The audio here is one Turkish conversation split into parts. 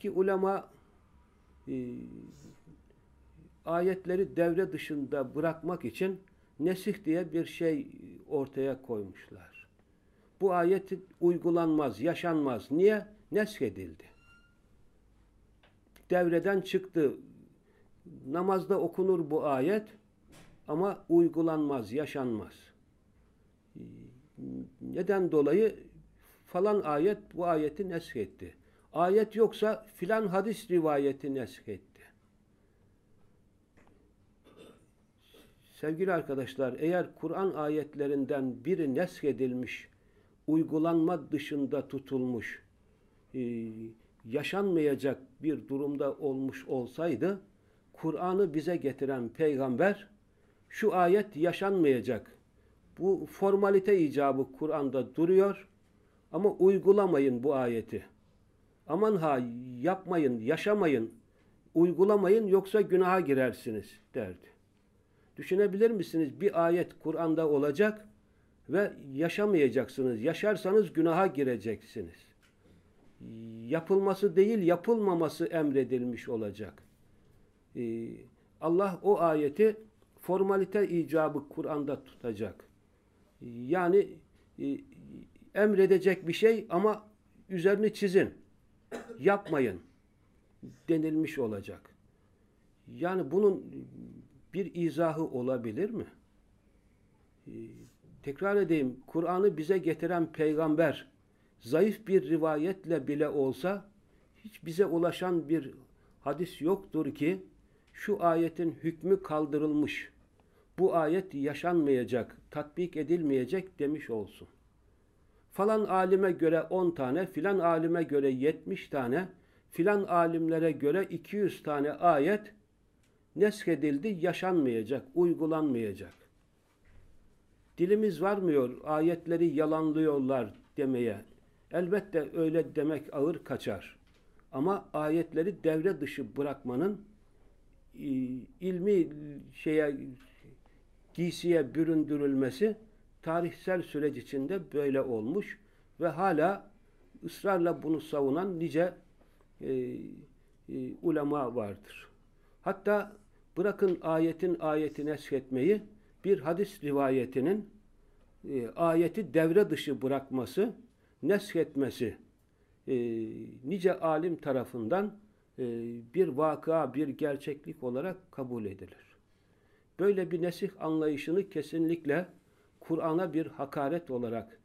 eski ulema e, ayetleri devre dışında bırakmak için nesih diye bir şey ortaya koymuşlar. Bu ayet uygulanmaz, yaşanmaz. Niye? Nesk edildi. Devreden çıktı. Namazda okunur bu ayet ama uygulanmaz, yaşanmaz. Neden dolayı? Falan ayet bu ayeti nesk etti. Ayet yoksa filan hadis rivayeti nesk etti. Sevgili arkadaşlar, eğer Kur'an ayetlerinden biri nesk edilmiş, uygulanma dışında tutulmuş, e, yaşanmayacak bir durumda olmuş olsaydı, Kur'an'ı bize getiren peygamber, şu ayet yaşanmayacak. Bu formalite icabı Kur'an'da duruyor ama uygulamayın bu ayeti. Aman ha yapmayın, yaşamayın, uygulamayın yoksa günaha girersiniz derdi. Düşünebilir misiniz? Bir ayet Kur'an'da olacak ve yaşamayacaksınız. Yaşarsanız günaha gireceksiniz. Yapılması değil, yapılmaması emredilmiş olacak. Ee, Allah o ayeti formalite icabı Kur'an'da tutacak. Yani e, emredecek bir şey ama üzerini çizin. Yapmayın denilmiş olacak. Yani bunun bir izahı olabilir mi? Ee, tekrar edeyim. Kur'an'ı bize getiren peygamber zayıf bir rivayetle bile olsa hiç bize ulaşan bir hadis yoktur ki şu ayetin hükmü kaldırılmış. Bu ayet yaşanmayacak, tatbik edilmeyecek demiş olsun. Falan alime göre 10 tane, filan alime göre 70 tane, filan alimlere göre 200 tane ayet neskedildi, yaşanmayacak, uygulanmayacak. Dilimiz varmıyor, ayetleri yalanlıyorlar demeye. Elbette öyle demek ağır kaçar. Ama ayetleri devre dışı bırakmanın e, ilmi şeye giysiye büründürülmesi tarihsel süreç içinde böyle olmuş ve hala ısrarla bunu savunan nice e, e, ulema vardır. Hatta bırakın ayetin ayeti neshetmeyi bir hadis rivayetinin e, ayeti devre dışı bırakması, neshetmesi e, nice alim tarafından e, bir vaka, bir gerçeklik olarak kabul edilir. Böyle bir nesih anlayışını kesinlikle Kur'an'a bir hakaret olarak,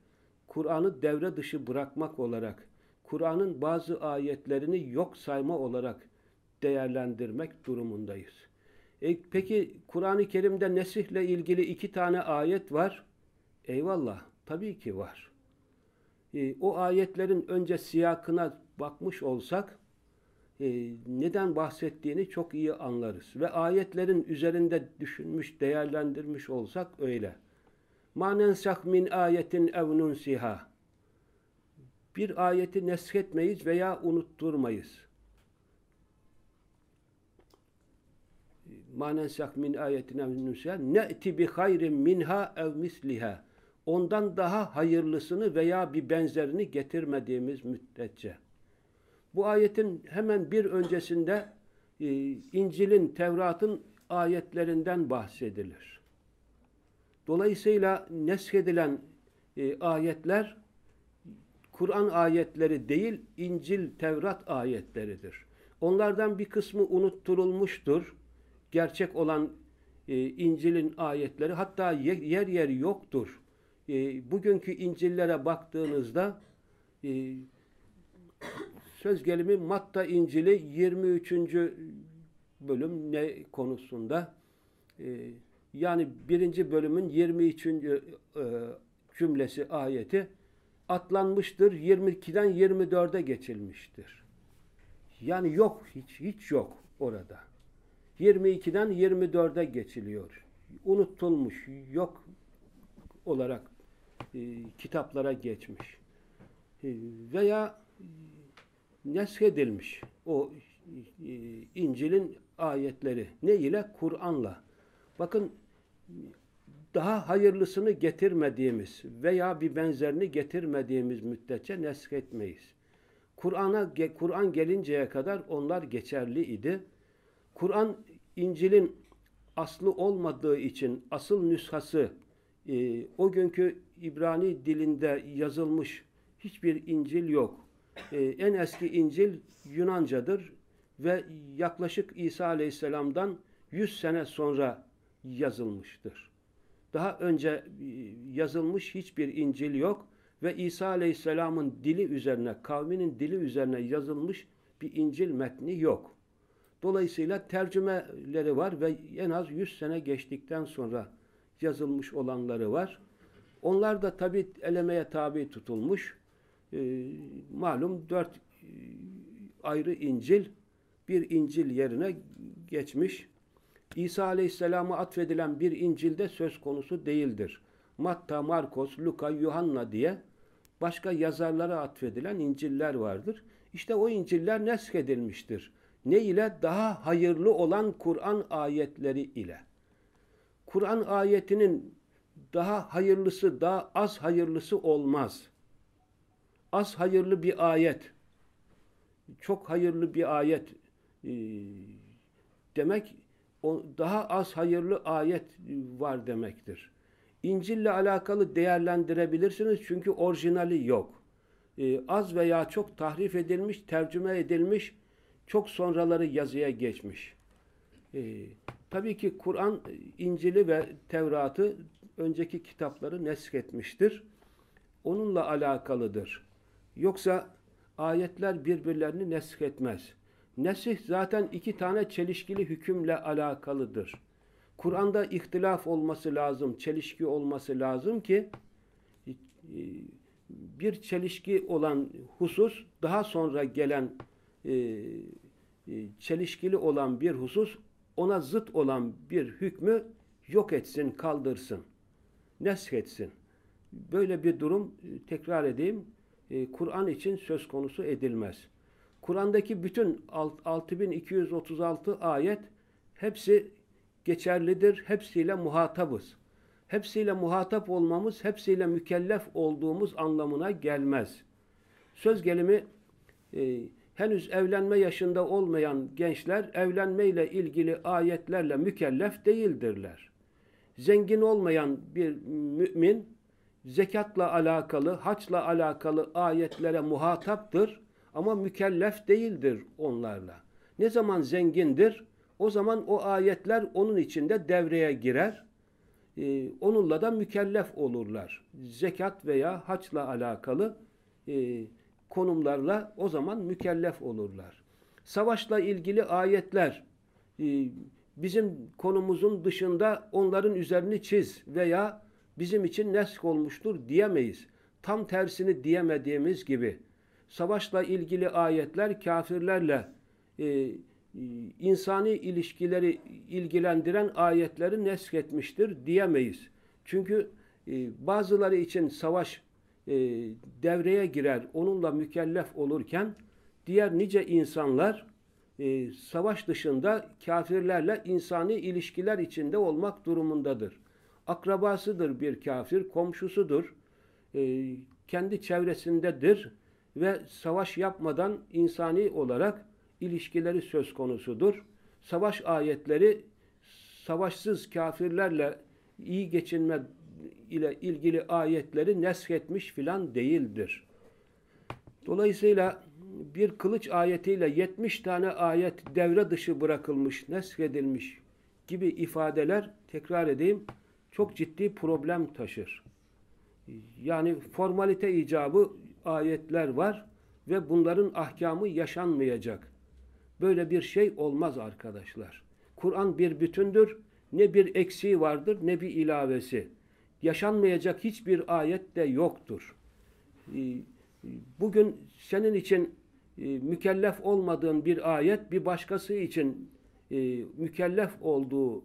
Kur'an'ı devre dışı bırakmak olarak, Kur'an'ın bazı ayetlerini yok sayma olarak değerlendirmek durumundayız. E, peki Kur'an-ı Kerim'de nesihle ilgili iki tane ayet var. Eyvallah, tabii ki var. E, o ayetlerin önce siyakına bakmış olsak, e, neden bahsettiğini çok iyi anlarız. Ve ayetlerin üzerinde düşünmüş, değerlendirmiş olsak öyle. Manensah min ayetin ev nunsiha. Bir ayeti nesketmeyiz veya unutturmayız. Manensah min ayetin ev nunsiha ne'ti bi hayrin minha ev misliha. Ondan daha hayırlısını veya bir benzerini getirmediğimiz müddetçe. Bu ayetin hemen bir öncesinde e, İncil'in, Tevrat'ın ayetlerinden bahsedilir. Dolayısıyla neshedilen e, ayetler Kur'an ayetleri değil, İncil, Tevrat ayetleridir. Onlardan bir kısmı unutturulmuştur. Gerçek olan e, İncil'in ayetleri hatta yer yer yoktur. E, bugünkü İncil'lere baktığınızda e, söz gelimi Matta İncil'i 23. bölüm ne konusunda? Ee, yani birinci bölümün 23. E, cümlesi ayeti atlanmıştır. 22'den 24'e geçilmiştir. Yani yok, hiç hiç yok orada. 22'den 24'e geçiliyor. Unutulmuş, yok olarak e, kitaplara geçmiş. E, veya neshedilmiş o e, İncil'in ayetleri. Ne ile? Kur'an'la. Bakın daha hayırlısını getirmediğimiz veya bir benzerini getirmediğimiz müddetçe neshetmeyiz. Kur'an'a Kur'an gelinceye kadar onlar geçerli idi. Kur'an İncil'in aslı olmadığı için asıl nüshası e, o günkü İbrani dilinde yazılmış hiçbir İncil yok. E, en eski İncil Yunancadır ve yaklaşık İsa Aleyhisselam'dan 100 sene sonra yazılmıştır. Daha önce e, yazılmış hiçbir İncil yok ve İsa Aleyhisselam'ın dili üzerine, kavminin dili üzerine yazılmış bir İncil metni yok. Dolayısıyla tercümeleri var ve en az 100 sene geçtikten sonra yazılmış olanları var. Onlar da tabi elemeye tabi tutulmuş. E, malum dört e, ayrı İncil bir İncil yerine geçmiş. İsa Aleyhisselam'a atfedilen bir İncil'de söz konusu değildir. Matta, Markos, Luka, Yuhanna diye başka yazarlara atfedilen İncil'ler vardır. İşte o İncil'ler neskedilmiştir. Ne ile? Daha hayırlı olan Kur'an ayetleri ile. Kur'an ayetinin daha hayırlısı, daha az hayırlısı olmaz. Az hayırlı bir ayet, çok hayırlı bir ayet e, demek, daha az hayırlı ayet var demektir. İncil'le alakalı değerlendirebilirsiniz çünkü orijinali yok. E, az veya çok tahrif edilmiş, tercüme edilmiş, çok sonraları yazıya geçmiş. E, tabii ki Kur'an, İncil'i ve Tevrat'ı önceki kitapları nesk etmiştir. Onunla alakalıdır. Yoksa ayetler birbirlerini nesk etmez. Nesih zaten iki tane çelişkili hükümle alakalıdır. Kur'an'da ihtilaf olması lazım, çelişki olması lazım ki e, bir çelişki olan husus daha sonra gelen e, e, çelişkili olan bir husus ona zıt olan bir hükmü yok etsin, kaldırsın, nesk etsin. Böyle bir durum tekrar edeyim Kur'an için söz konusu edilmez. Kur'an'daki bütün 6236 ayet hepsi geçerlidir. Hepsiyle muhatabız. Hepsiyle muhatap olmamız, hepsiyle mükellef olduğumuz anlamına gelmez. Söz gelimi e, henüz evlenme yaşında olmayan gençler evlenmeyle ilgili ayetlerle mükellef değildirler. Zengin olmayan bir mümin zekatla alakalı, haçla alakalı ayetlere muhataptır ama mükellef değildir onlarla. Ne zaman zengindir? O zaman o ayetler onun içinde devreye girer. Ee, onunla da mükellef olurlar. Zekat veya haçla alakalı e, konumlarla o zaman mükellef olurlar. Savaşla ilgili ayetler e, bizim konumuzun dışında onların üzerini çiz veya bizim için nesk olmuştur diyemeyiz. Tam tersini diyemediğimiz gibi savaşla ilgili ayetler kafirlerle e, insani ilişkileri ilgilendiren ayetleri nesketmiştir diyemeyiz. Çünkü e, bazıları için savaş e, devreye girer, onunla mükellef olurken diğer nice insanlar e, savaş dışında kafirlerle insani ilişkiler içinde olmak durumundadır. Akrabasıdır bir kafir, komşusudur, e, kendi çevresindedir ve savaş yapmadan insani olarak ilişkileri söz konusudur. Savaş ayetleri savaşsız kafirlerle iyi geçinme ile ilgili ayetleri nesketmiş filan değildir. Dolayısıyla bir kılıç ayetiyle 70 tane ayet devre dışı bırakılmış, neskedilmiş gibi ifadeler tekrar edeyim çok ciddi problem taşır. Yani formalite icabı ayetler var ve bunların ahkamı yaşanmayacak. Böyle bir şey olmaz arkadaşlar. Kur'an bir bütündür. Ne bir eksiği vardır ne bir ilavesi. Yaşanmayacak hiçbir ayet de yoktur. Ee, bugün senin için e, mükellef olmadığın bir ayet bir başkası için e, mükellef olduğu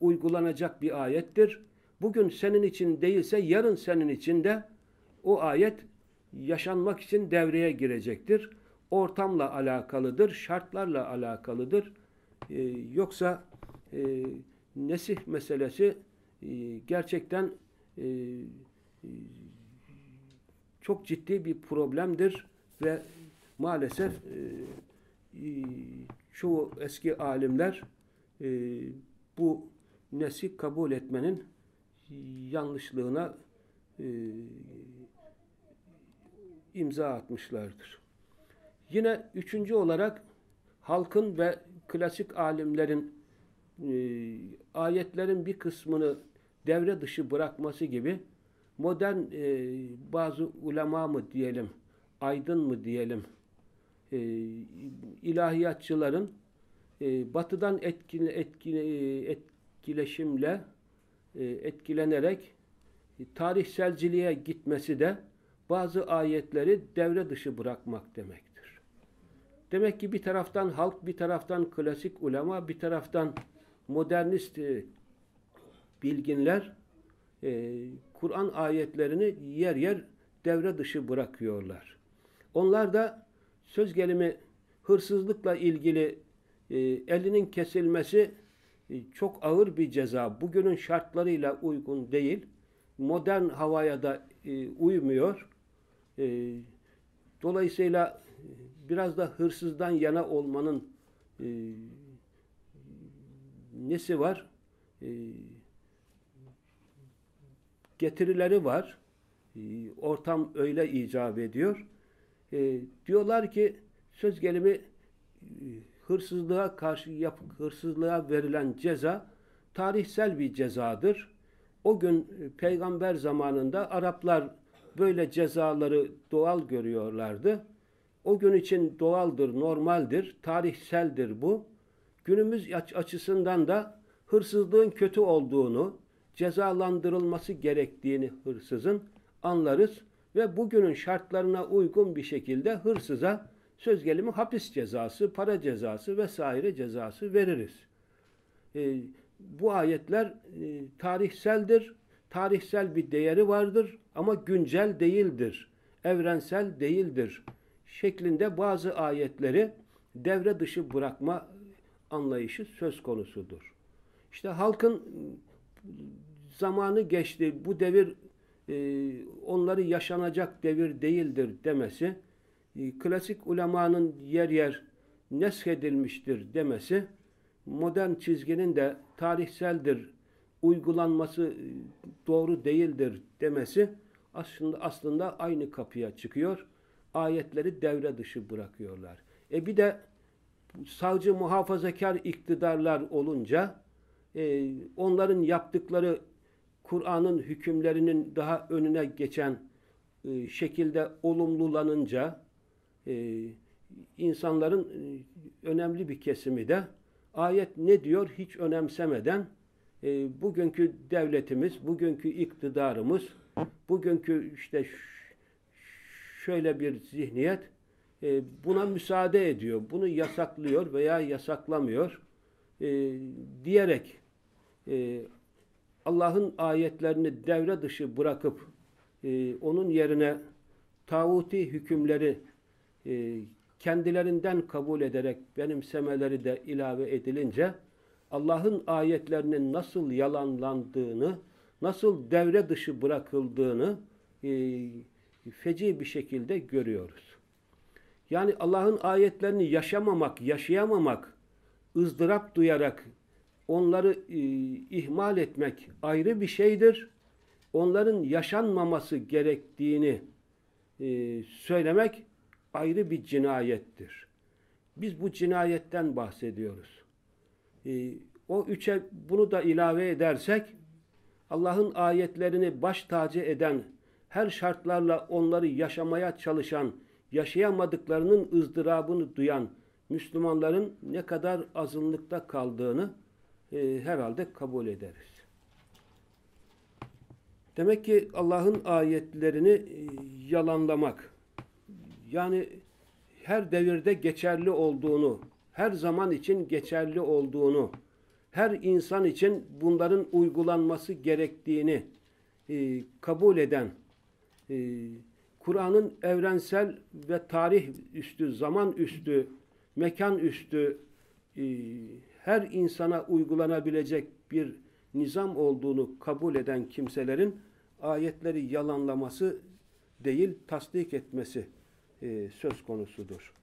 uygulanacak bir ayettir. Bugün senin için değilse yarın senin için de o ayet yaşanmak için devreye girecektir ortamla alakalıdır, şartlarla alakalıdır. Ee, yoksa e, nesih meselesi e, gerçekten e, çok ciddi bir problemdir ve maalesef e, e, çoğu eski alimler e, bu nesih kabul etmenin yanlışlığına e, imza atmışlardır. Yine üçüncü olarak halkın ve klasik alimlerin e, ayetlerin bir kısmını devre dışı bırakması gibi modern e, bazı ulema mı diyelim, aydın mı diyelim, e, ilahiyatçıların e, batıdan etkile, etkile, etkileşimle e, etkilenerek e, tarihselciliğe gitmesi de bazı ayetleri devre dışı bırakmak demektir. Demek ki bir taraftan halk, bir taraftan klasik ulema, bir taraftan modernist e, bilginler e, Kur'an ayetlerini yer yer devre dışı bırakıyorlar. Onlar da söz gelimi hırsızlıkla ilgili e, elinin kesilmesi e, çok ağır bir ceza. Bugünün şartlarıyla uygun değil. Modern havaya da e, uymuyor. E, dolayısıyla biraz da hırsızdan yana olmanın e, nesi var? E, getirileri var. E, ortam öyle icap ediyor. E, diyorlar ki söz gelimi e, hırsızlığa karşı yap, hırsızlığa verilen ceza tarihsel bir cezadır. O gün e, peygamber zamanında Araplar böyle cezaları doğal görüyorlardı. O gün için doğaldır, normaldir, tarihseldir bu. Günümüz açısından da hırsızlığın kötü olduğunu, cezalandırılması gerektiğini hırsızın anlarız ve bugünün şartlarına uygun bir şekilde hırsıza söz gelimi hapis cezası, para cezası vesaire cezası veririz. E, bu ayetler e, tarihseldir, tarihsel bir değeri vardır ama güncel değildir, evrensel değildir şeklinde bazı ayetleri devre dışı bırakma anlayışı söz konusudur. İşte halkın zamanı geçti, bu devir e, onları yaşanacak devir değildir demesi, e, klasik ulemanın yer yer neshedilmiştir demesi, modern çizginin de tarihseldir, uygulanması e, doğru değildir demesi aslında aslında aynı kapıya çıkıyor. Ayetleri devre dışı bırakıyorlar. E bir de savcı muhafazakar iktidarlar olunca e, onların yaptıkları Kur'an'ın hükümlerinin daha önüne geçen e, şekilde olumlulanınca e, insanların e, önemli bir kesimi de ayet ne diyor hiç önemsemeden e, bugünkü devletimiz, bugünkü iktidarımız, bugünkü işte şöyle bir zihniyet e, buna müsaade ediyor. Bunu yasaklıyor veya yasaklamıyor e, diyerek e, Allah'ın ayetlerini devre dışı bırakıp e, onun yerine tağuti hükümleri e, kendilerinden kabul ederek benimsemeleri de ilave edilince Allah'ın ayetlerinin nasıl yalanlandığını, nasıl devre dışı bırakıldığını e, feci bir şekilde görüyoruz. Yani Allah'ın ayetlerini yaşamamak, yaşayamamak, ızdırap duyarak onları e, ihmal etmek ayrı bir şeydir. Onların yaşanmaması gerektiğini e, söylemek ayrı bir cinayettir. Biz bu cinayetten bahsediyoruz. E, o üçe bunu da ilave edersek Allah'ın ayetlerini baş tacı eden, her şartlarla onları yaşamaya çalışan, yaşayamadıklarının ızdırabını duyan Müslümanların ne kadar azınlıkta kaldığını e, herhalde kabul ederiz. Demek ki Allah'ın ayetlerini e, yalanlamak, yani her devirde geçerli olduğunu, her zaman için geçerli olduğunu, her insan için bunların uygulanması gerektiğini e, kabul eden, e, Kur'an'ın evrensel ve tarih üstü, zaman üstü, mekan üstü, e, her insana uygulanabilecek bir nizam olduğunu kabul eden kimselerin ayetleri yalanlaması değil, tasdik etmesi e, söz konusudur.